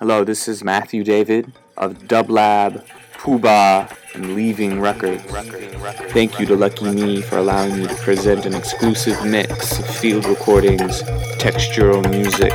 Hello, this is Matthew David of Dublab, Poobah, and Leaving Records. Thank you to LuckyMe for allowing me to present an exclusive mix of field recordings, textural music,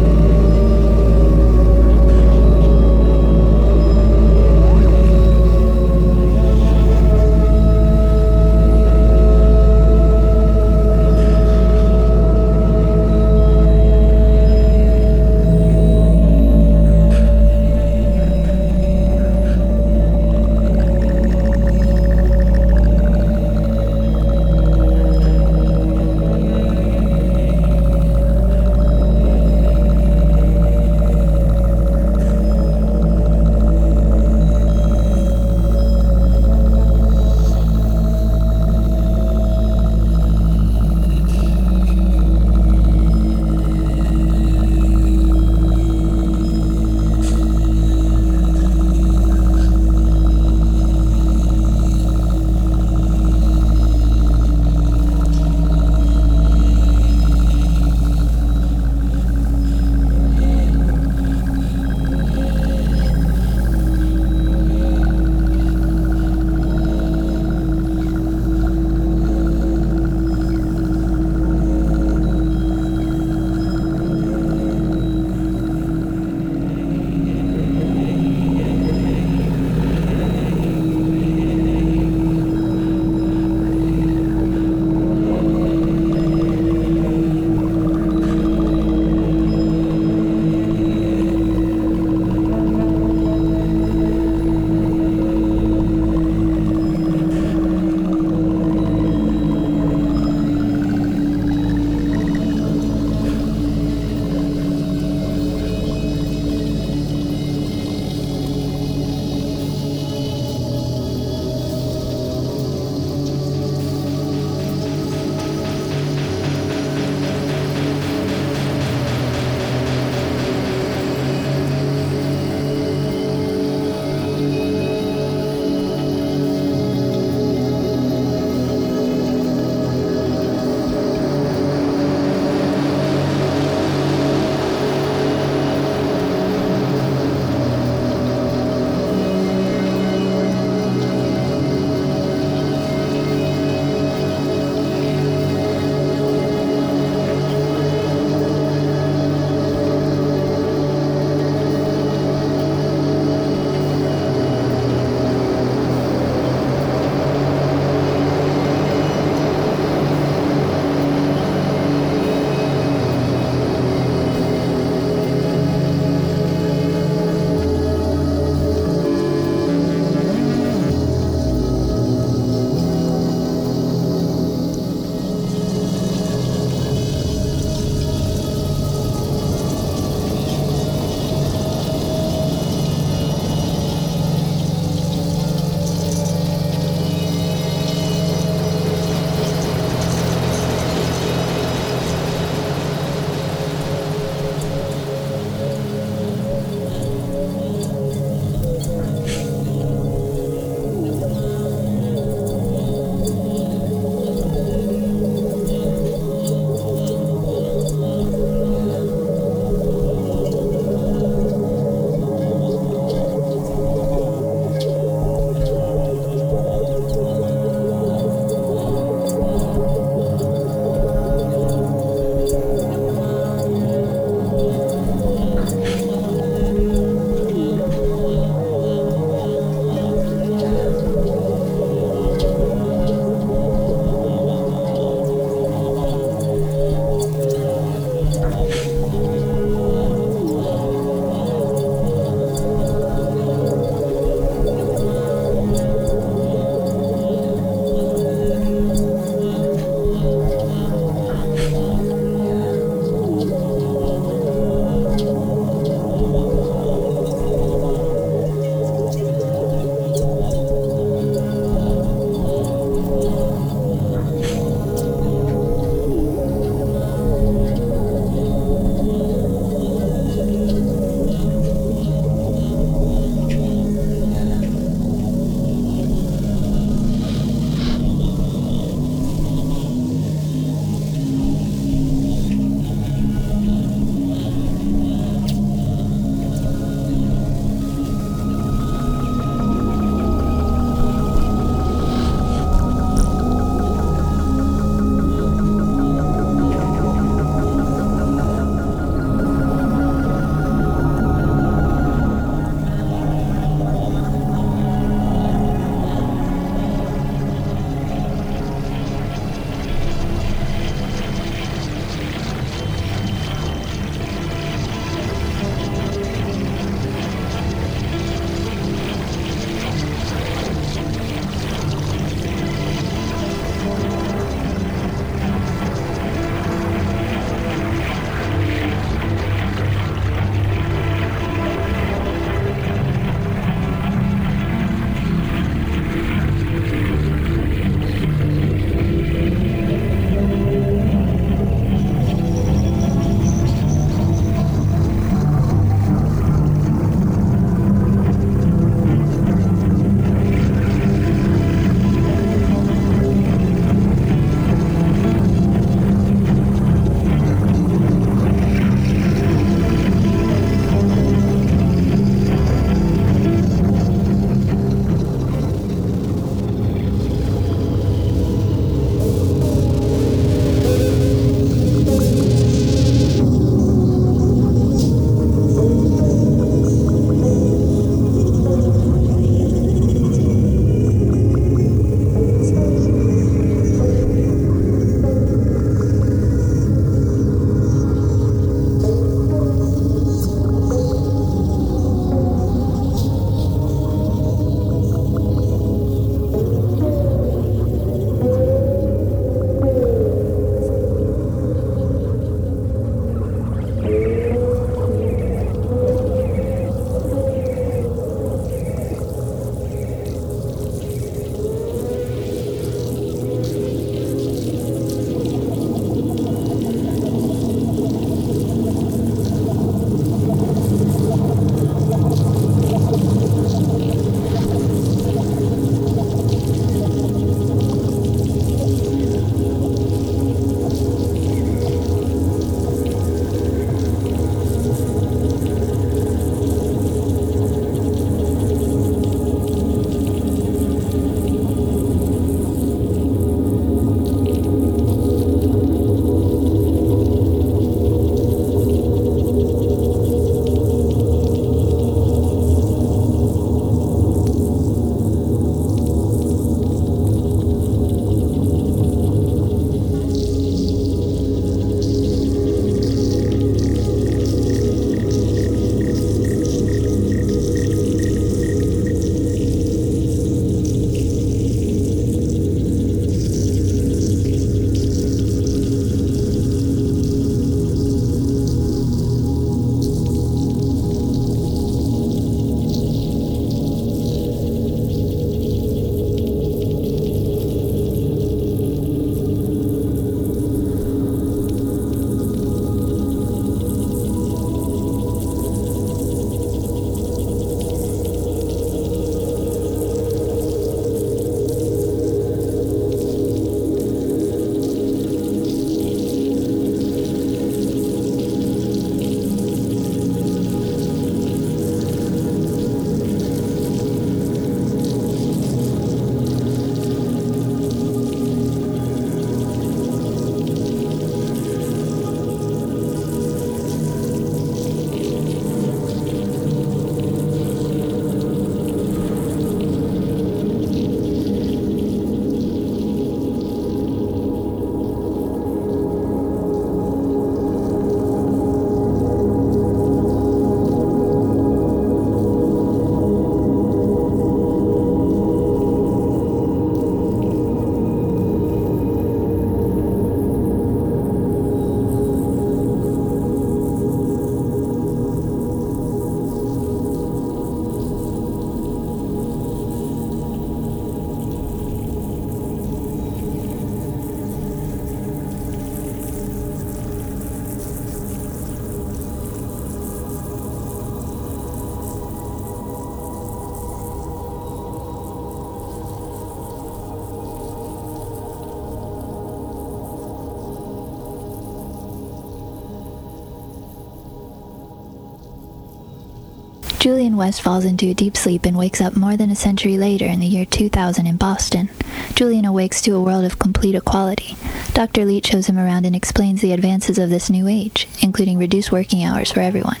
Julian West falls into a deep sleep and wakes up more than a century later in the year 2000 in Boston. Julian awakes to a world of complete equality. Dr. Leete shows him around and explains the advances of this new age, including reduced working hours for everyone.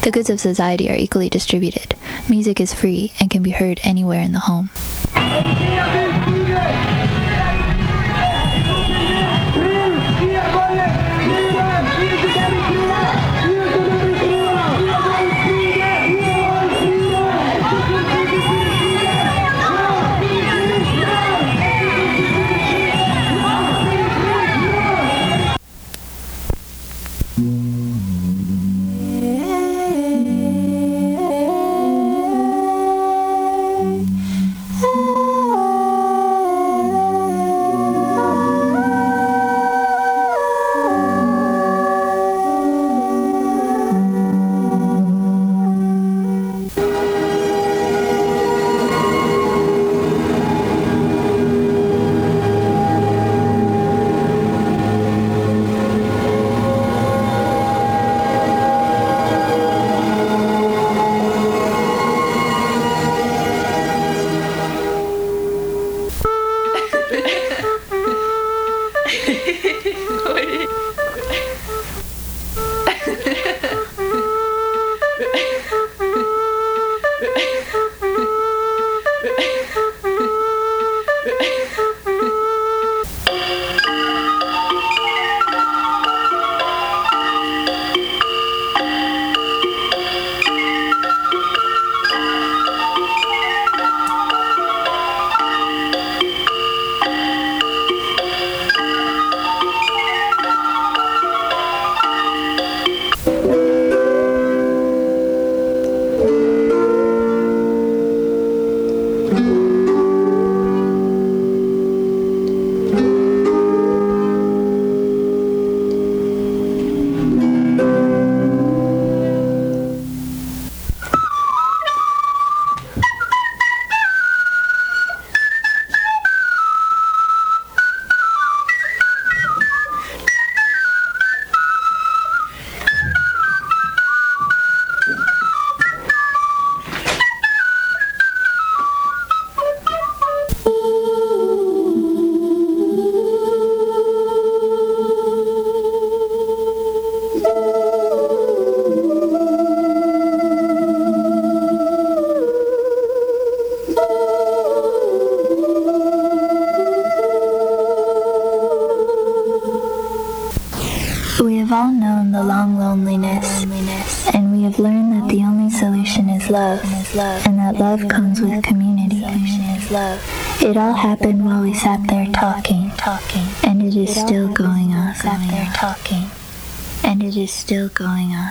The goods of society are equally distributed. Music is free and can be heard anywhere in the home. Comes with community. It all happened while we sat there talking, and it is still going on. Sat there talking, and it is still going on.